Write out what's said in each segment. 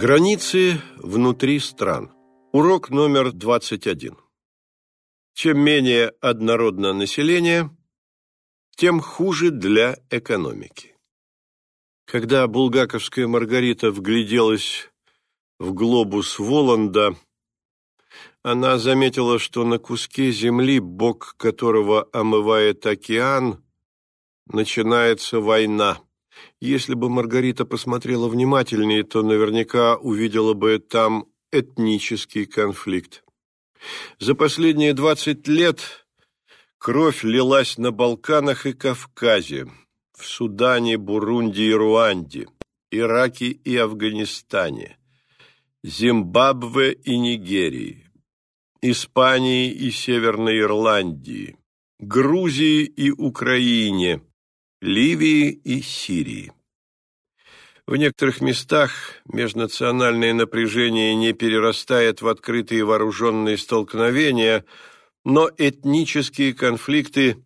Границы внутри стран. Урок номер 21. Чем менее однородно население, тем хуже для экономики. Когда булгаковская Маргарита вгляделась в глобус Воланда, она заметила, что на куске земли, бок которого омывает океан, начинается война. Если бы Маргарита посмотрела внимательнее, то наверняка увидела бы там этнический конфликт. За последние двадцать лет кровь лилась на Балканах и Кавказе, в Судане, Бурунди и Руанде, Ираке и Афганистане, Зимбабве и Нигерии, Испании и Северной Ирландии, Грузии и Украине, Ливии и Сирии. В некоторых местах межнациональное напряжение не перерастает в открытые вооруженные столкновения, но этнические конфликты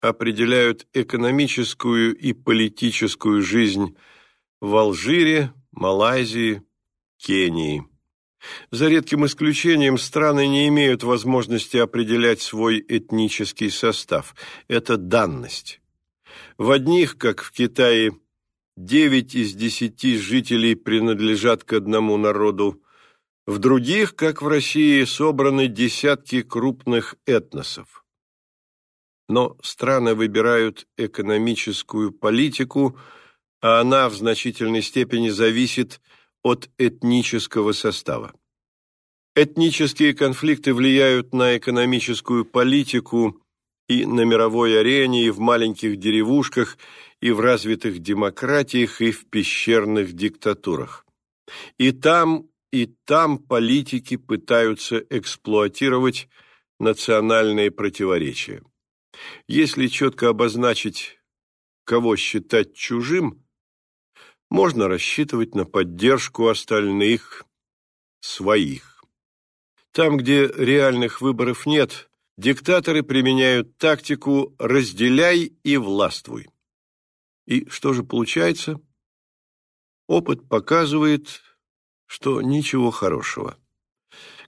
определяют экономическую и политическую жизнь в Алжире, Малайзии, Кении. За редким исключением страны не имеют возможности определять свой этнический состав. Это данность. В одних, как в Китае, девять из десяти жителей принадлежат к одному народу, в других, как в России, собраны десятки крупных этносов. Но страны выбирают экономическую политику, а она в значительной степени зависит от этнического состава. Этнические конфликты влияют на экономическую политику и на мировой арене, и в маленьких деревушках, и в развитых демократиях, и в пещерных диктатурах. И там, и там политики пытаются эксплуатировать национальные противоречия. Если четко обозначить, кого считать чужим, можно рассчитывать на поддержку остальных, своих. Там, где реальных выборов нет, диктаторы применяют тактику «разделяй и властвуй». И что же получается? Опыт показывает, что ничего хорошего.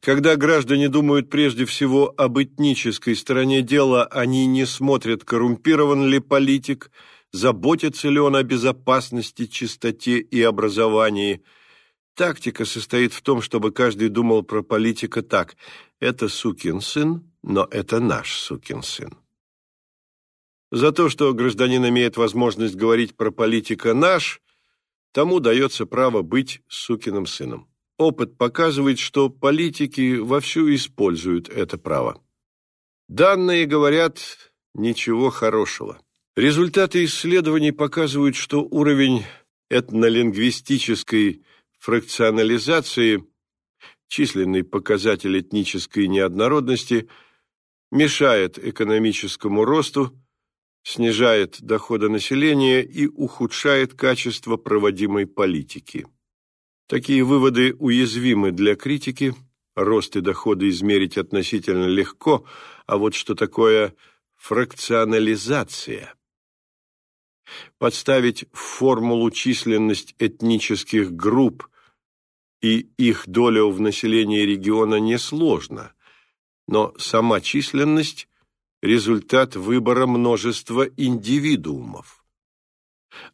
Когда граждане думают прежде всего об этнической стороне дела, они не смотрят, коррумпирован ли политик, заботится ли он о безопасности, чистоте и образовании. Тактика состоит в том, чтобы каждый думал про политика так – это сукин сын, но это наш сукин сын. За то, что гражданин имеет возможность говорить про политика «наш», тому дается право быть сукиным сыном. Опыт показывает, что политики вовсю используют это право. Данные говорят ничего хорошего. Результаты исследований показывают, что уровень этнолингвистической фракционализации, численный показатель этнической неоднородности – мешает экономическому росту, снижает доходы населения и ухудшает качество проводимой политики. Такие выводы уязвимы для критики, рост и доходы измерить относительно легко, а вот что такое фракционализация? Подставить в формулу численность этнических групп и их долю в населении региона несложно – но сама численность – результат выбора множества индивидуумов.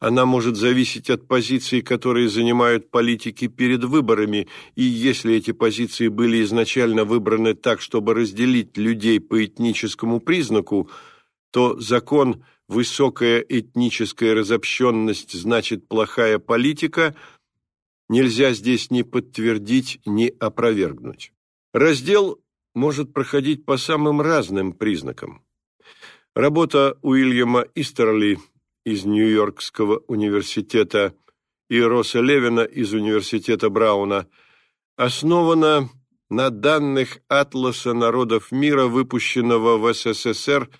Она может зависеть от позиций, которые занимают политики перед выборами, и если эти позиции были изначально выбраны так, чтобы разделить людей по этническому признаку, то закон «высокая этническая разобщенность значит плохая политика» нельзя здесь ни подтвердить, ни опровергнуть. Раздел может проходить по самым разным признакам. Работа Уильяма Истерли из Нью-Йоркского университета и Росса Левина из Университета Брауна основана на данных Атласа народов мира, выпущенного в СССР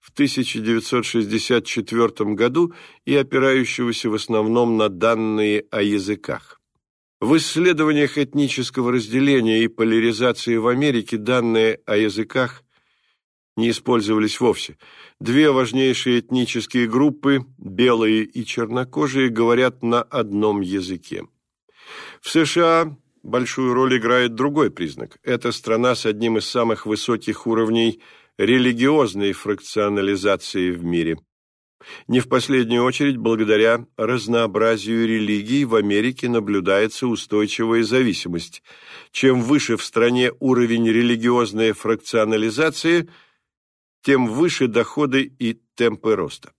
в 1964 году и опирающегося в основном на данные о языках. В исследованиях этнического разделения и поляризации в Америке данные о языках не использовались вовсе. Две важнейшие этнические группы, белые и чернокожие, говорят на одном языке. В США большую роль играет другой признак. Это страна с одним из самых высоких уровней религиозной фракционализации в мире. Не в последнюю очередь, благодаря разнообразию религий в Америке наблюдается устойчивая зависимость. Чем выше в стране уровень религиозной фракционализации, тем выше доходы и темпы роста.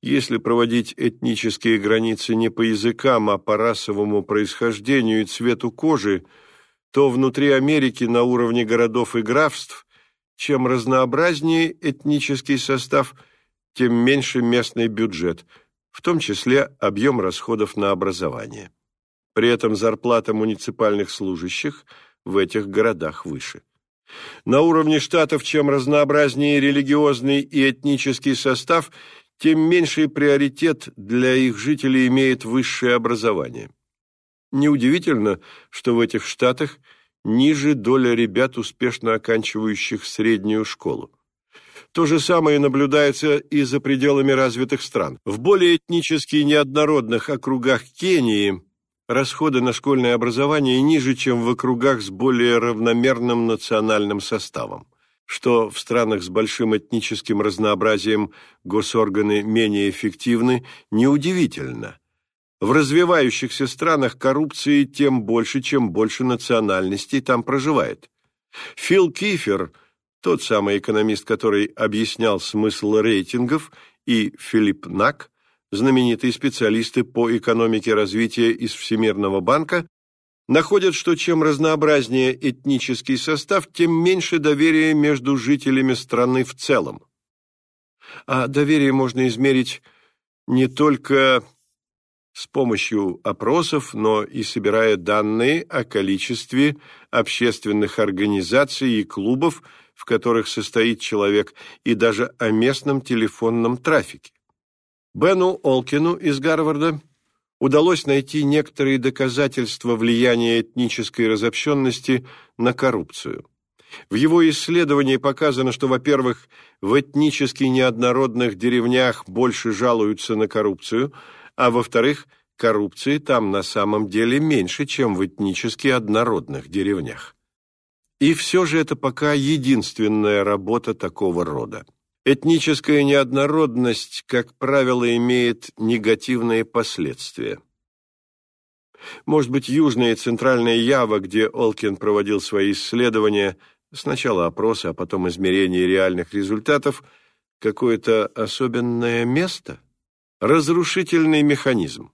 Если проводить этнические границы не по языкам, а по расовому происхождению и цвету кожи, то внутри Америки на уровне городов и графств, чем разнообразнее этнический состав, тем меньше местный бюджет, в том числе объем расходов на образование. При этом зарплата муниципальных служащих в этих городах выше. На уровне штатов, чем разнообразнее религиозный и этнический состав, тем меньший приоритет для их жителей имеет высшее образование. Неудивительно, что в этих штатах ниже доля ребят, успешно оканчивающих среднюю школу. То же самое наблюдается и за пределами развитых стран. В более этнически неоднородных округах Кении расходы на школьное образование ниже, чем в округах с более равномерным национальным составом что в странах с большим этническим разнообразием госорганы менее эффективны, неудивительно. В развивающихся странах коррупции тем больше, чем больше национальностей там проживает. Фил Кифер, тот самый экономист, который объяснял смысл рейтингов, и Филипп Нак, знаменитые специалисты по экономике развития из Всемирного банка, находят, что чем разнообразнее этнический состав, тем меньше доверия между жителями страны в целом. А доверие можно измерить не только с помощью опросов, но и собирая данные о количестве общественных организаций и клубов, в которых состоит человек, и даже о местном телефонном трафике. Бену Олкину из Гарварда удалось найти некоторые доказательства влияния этнической разобщенности на коррупцию. В его исследовании показано, что, во-первых, в этнически неоднородных деревнях больше жалуются на коррупцию, а во-вторых, коррупции там на самом деле меньше, чем в этнически однородных деревнях. И все же это пока единственная работа такого рода. Этническая неоднородность, как правило, имеет негативные последствия. Может быть, Южная и Центральная Ява, где Олкин проводил свои исследования, сначала опросы, а потом измерение реальных результатов, какое-то особенное место? Разрушительный механизм.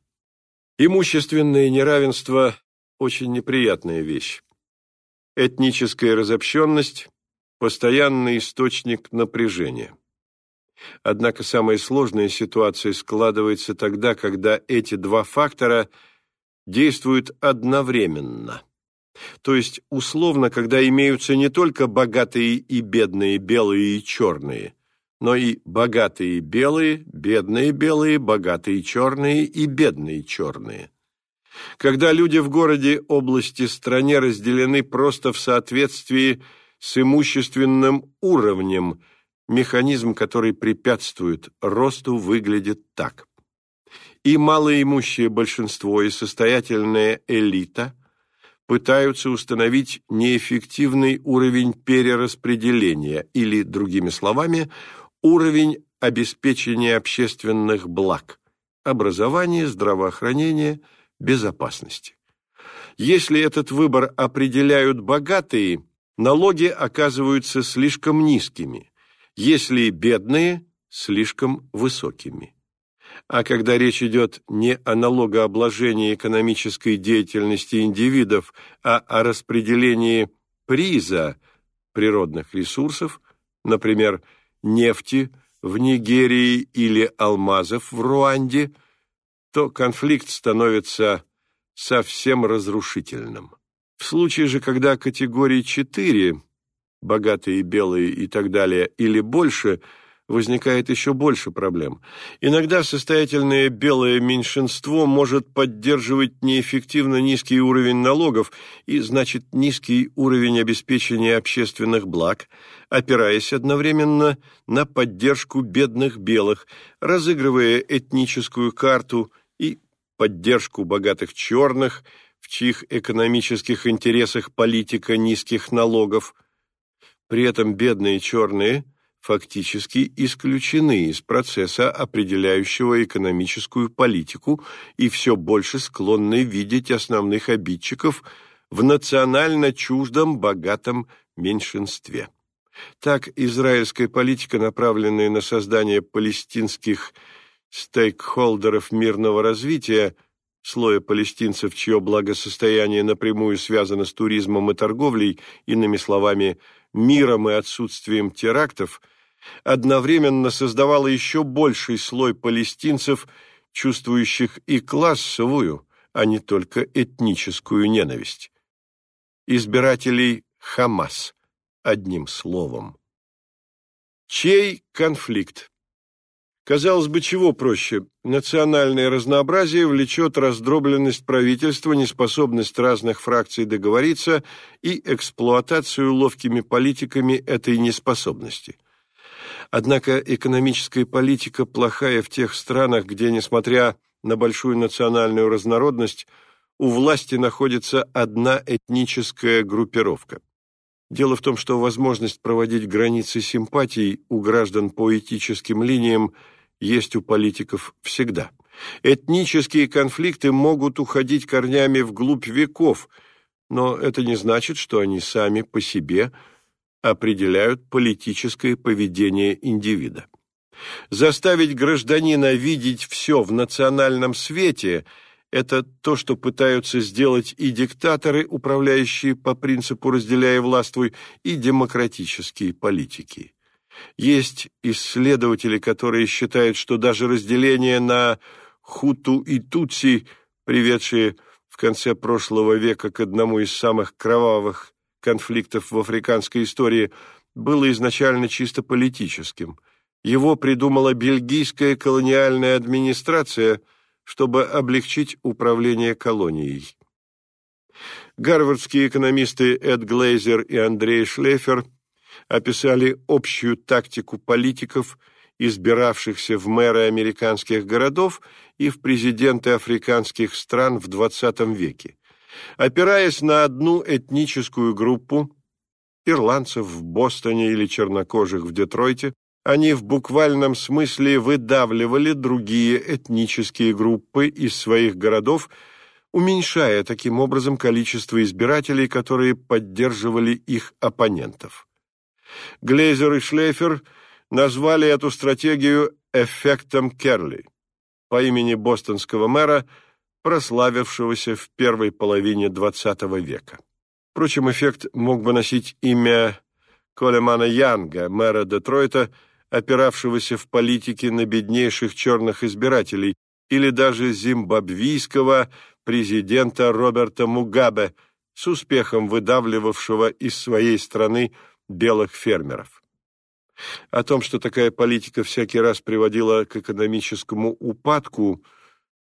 Имущественное неравенство – очень неприятная вещь. Этническая разобщенность – постоянный источник напряжения. Однако самая сложная ситуация складывается тогда, когда эти два фактора действуют одновременно. То есть, условно, когда имеются не только богатые и бедные, белые и черные, но и богатые белые, бедные белые, богатые черные и бедные черные. Когда люди в городе, области, стране разделены просто в соответствии с имущественным уровнем – Механизм, который препятствует росту, выглядит так. И малоимущее большинство, и состоятельная элита пытаются установить неэффективный уровень перераспределения или, другими словами, уровень обеспечения общественных благ – образования, здравоохранения, безопасности. Если этот выбор определяют богатые, налоги оказываются слишком низкими – если бедные – слишком высокими. А когда речь идет не о налогообложении экономической деятельности индивидов, а о распределении приза природных ресурсов, например, нефти в Нигерии или алмазов в Руанде, то конфликт становится совсем разрушительным. В случае же, когда категории 4 богатые, белые и так далее, или больше, возникает еще больше проблем. Иногда состоятельное белое меньшинство может поддерживать неэффективно низкий уровень налогов и, значит, низкий уровень обеспечения общественных благ, опираясь одновременно на поддержку бедных белых, разыгрывая этническую карту и поддержку богатых черных, в чьих экономических интересах политика низких налогов. При этом бедные черные фактически исключены из процесса, определяющего экономическую политику, и все больше склонны видеть основных обидчиков в национально чуждом богатом меньшинстве. Так, израильская политика, направленная на создание палестинских стейкхолдеров мирного развития, слоя палестинцев, чье благосостояние напрямую связано с туризмом и торговлей, иными словами, миром и отсутствием терактов, одновременно создавала еще больший слой палестинцев, чувствующих и классовую, а не только этническую ненависть. Избирателей Хамас, одним словом. Чей конфликт? Казалось бы, чего проще? Национальное разнообразие влечет раздробленность правительства, неспособность разных фракций договориться и эксплуатацию ловкими политиками этой неспособности. Однако экономическая политика плохая в тех странах, где, несмотря на большую национальную разнородность, у власти находится одна этническая группировка. Дело в том, что возможность проводить границы симпатий у граждан по этическим линиям есть у политиков всегда. Этнические конфликты могут уходить корнями вглубь веков, но это не значит, что они сами по себе определяют политическое поведение индивида. Заставить гражданина видеть все в национальном свете – это то, что пытаются сделать и диктаторы, управляющие по принципу «разделяя властвуй», и демократические политики. Есть исследователи, которые считают, что даже разделение на хуту и тутси, приведшие в конце прошлого века к одному из самых кровавых конфликтов в африканской истории, было изначально чисто политическим. Его придумала бельгийская колониальная администрация – чтобы облегчить управление колонией. Гарвардские экономисты Эд Глейзер и Андрей Шлефер описали общую тактику политиков, избиравшихся в мэры американских городов и в президенты африканских стран в XX веке. Опираясь на одну этническую группу, ирландцев в Бостоне или чернокожих в Детройте, они в буквальном смысле выдавливали другие этнические группы из своих городов, уменьшая таким образом количество избирателей, которые поддерживали их оппонентов. Глейзер и Шлейфер назвали эту стратегию «эффектом Керли» по имени бостонского мэра, прославившегося в первой половине XX века. Впрочем, эффект мог бы носить имя Колемана Янга, мэра Детройта, опиравшегося в политике на беднейших черных избирателей, или даже зимбабвийского президента Роберта Мугабе, с успехом выдавливавшего из своей страны белых фермеров. О том, что такая политика всякий раз приводила к экономическому упадку,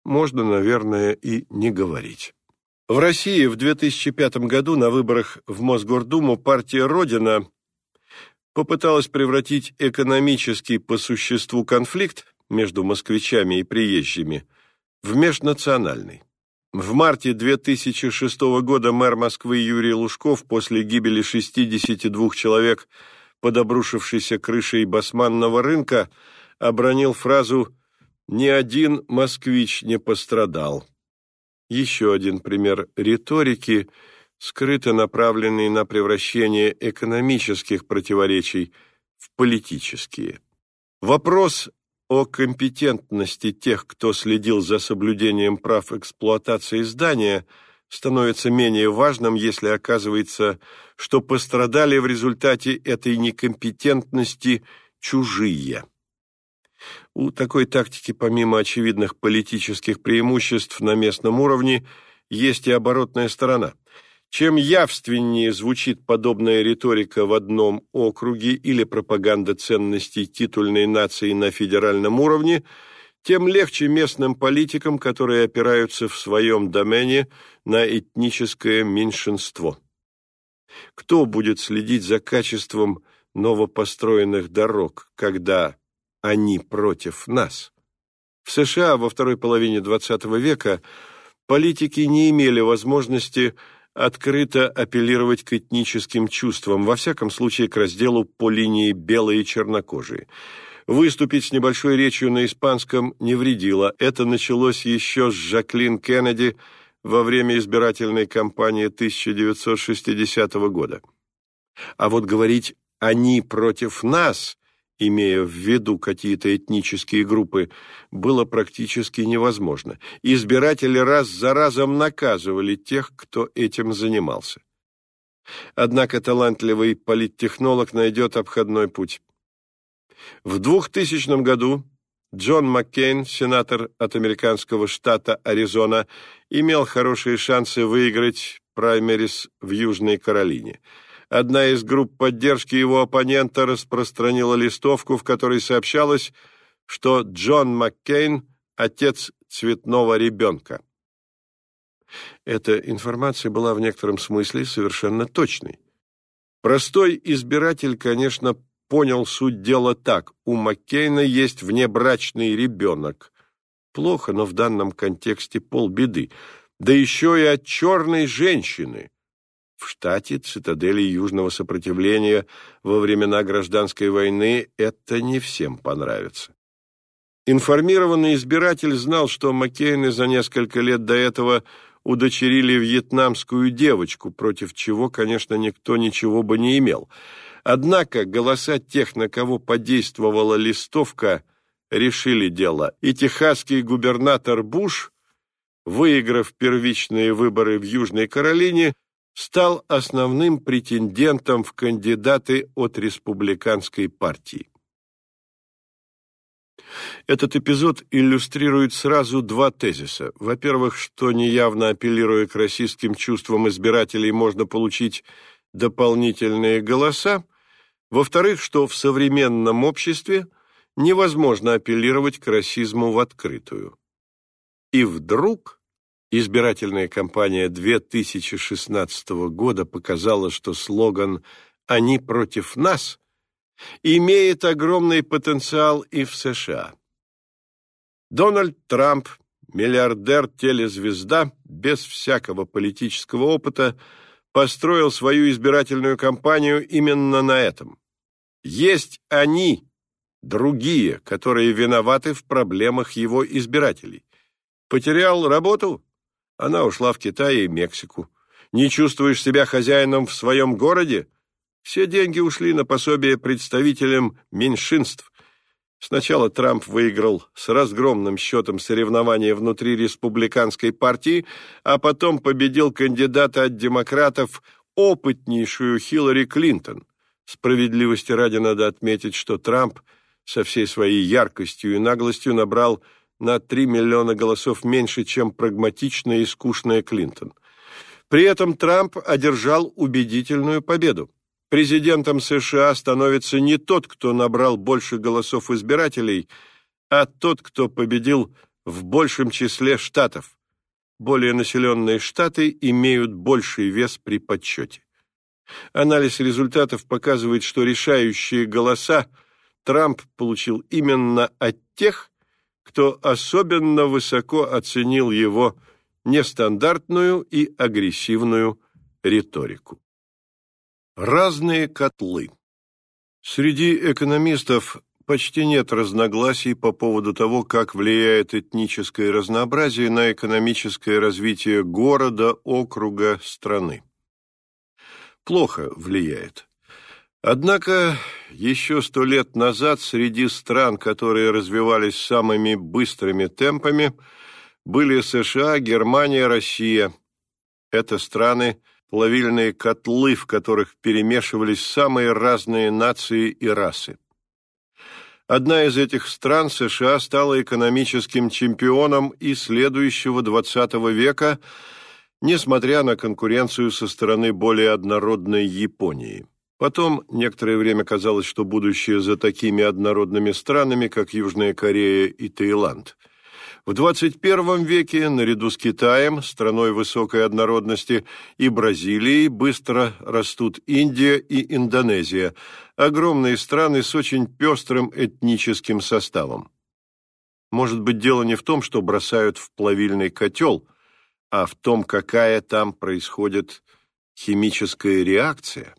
можно, наверное, и не говорить. В России в 2005 году на выборах в Мосгордуму партия «Родина» попыталась превратить экономический по существу конфликт между москвичами и приезжими в межнациональный. В марте 2006 года мэр Москвы Юрий Лужков после гибели 62 человек под обрушившейся крышей басманного рынка обронил фразу «Ни один москвич не пострадал». Еще один пример риторики – скрыто направленный на превращение экономических противоречий в политические. Вопрос о компетентности тех, кто следил за соблюдением прав эксплуатации здания, становится менее важным, если оказывается, что пострадали в результате этой некомпетентности чужие. У такой тактики, помимо очевидных политических преимуществ на местном уровне, есть и оборотная сторона – чем явственнее звучит подобная риторика в одном округе или пропаганда ценностей титульной нации на федеральном уровне, тем легче местным политикам, которые опираются в своем домене на этническое меньшинство. Кто будет следить за качеством новопостроенных дорог, когда они против нас? В США во второй половине XX века политики не имели возможности открыто апеллировать к этническим чувствам, во всяком случае к разделу по линии белые и чернокожие. Выступить с небольшой речью на испанском не вредило. Это началось еще с Жаклин Кеннеди во время избирательной кампании 1960 года. А вот говорить «они против нас» имея в виду какие-то этнические группы, было практически невозможно. Избиратели раз за разом наказывали тех, кто этим занимался. Однако талантливый политтехнолог найдет обходной путь. В 2000 году Джон Маккейн, сенатор от американского штата Аризона, имел хорошие шансы выиграть праймерис в Южной Каролине – одна из групп поддержки его оппонента распространила листовку, в которой сообщалось, что Джон Маккейн – отец цветного ребенка. Эта информация была в некотором смысле совершенно точной. Простой избиратель, конечно, понял суть дела так. У Маккейна есть внебрачный ребенок. Плохо, но в данном контексте полбеды. Да еще и от черной женщины – в штате, цитадели Южного сопротивления во времена гражданской войны, это не всем понравится. Информированный избиратель знал, что Маккейны за несколько лет до этого удочерили вьетнамскую девочку, против чего, конечно, никто ничего бы не имел. Однако голоса тех, на кого подействовала листовка, решили дело, и техасский губернатор Буш, выиграв первичные выборы в Южной Каролине, стал основным претендентом в кандидаты от республиканской партии. Этот эпизод иллюстрирует сразу два тезиса. Во-первых, что неявно апеллируя к российским чувствам избирателей можно получить дополнительные голоса. Во-вторых, что в современном обществе невозможно апеллировать к расизму в открытую. И вдруг Избирательная кампания 2016 года показала, что слоган «Они против нас» имеет огромный потенциал и в США. Дональд Трамп, миллиардер-телезвезда, без всякого политического опыта, построил свою избирательную кампанию именно на этом. Есть они, другие, которые виноваты в проблемах его избирателей. Потерял работу? Она ушла в Китай и Мексику. Не чувствуешь себя хозяином в своем городе? Все деньги ушли на пособие представителям меньшинств. Сначала Трамп выиграл с разгромным счетом соревнования внутри республиканской партии, а потом победил кандидата от демократов, опытнейшую Хиллари Клинтон. Справедливости ради надо отметить, что Трамп со всей своей яркостью и наглостью набрал на 3 миллиона голосов меньше, чем прагматичная и скучная Клинтон. При этом Трамп одержал убедительную победу. Президентом США становится не тот, кто набрал больше голосов избирателей, а тот, кто победил в большем числе штатов. Более населенные штаты имеют больший вес при подсчете. Анализ результатов показывает, что решающие голоса Трамп получил именно от тех, кто особенно высоко оценил его нестандартную и агрессивную риторику. Разные котлы. Среди экономистов почти нет разногласий по поводу того, как влияет этническое разнообразие на экономическое развитие города, округа, страны. Плохо влияет. Однако еще сто лет назад среди стран, которые развивались самыми быстрыми темпами, были США, Германия, Россия. Это страны – плавильные котлы, в которых перемешивались самые разные нации и расы. Одна из этих стран, США, стала экономическим чемпионом и следующего XX века, несмотря на конкуренцию со стороны более однородной Японии. Потом некоторое время казалось, что будущее за такими однородными странами, как Южная Корея и Таиланд. В 21 веке, наряду с Китаем, страной высокой однородности, и Бразилией быстро растут Индия и Индонезия, огромные страны с очень пестрым этническим составом. Может быть, дело не в том, что бросают в плавильный котел, а в том, какая там происходит химическая реакция.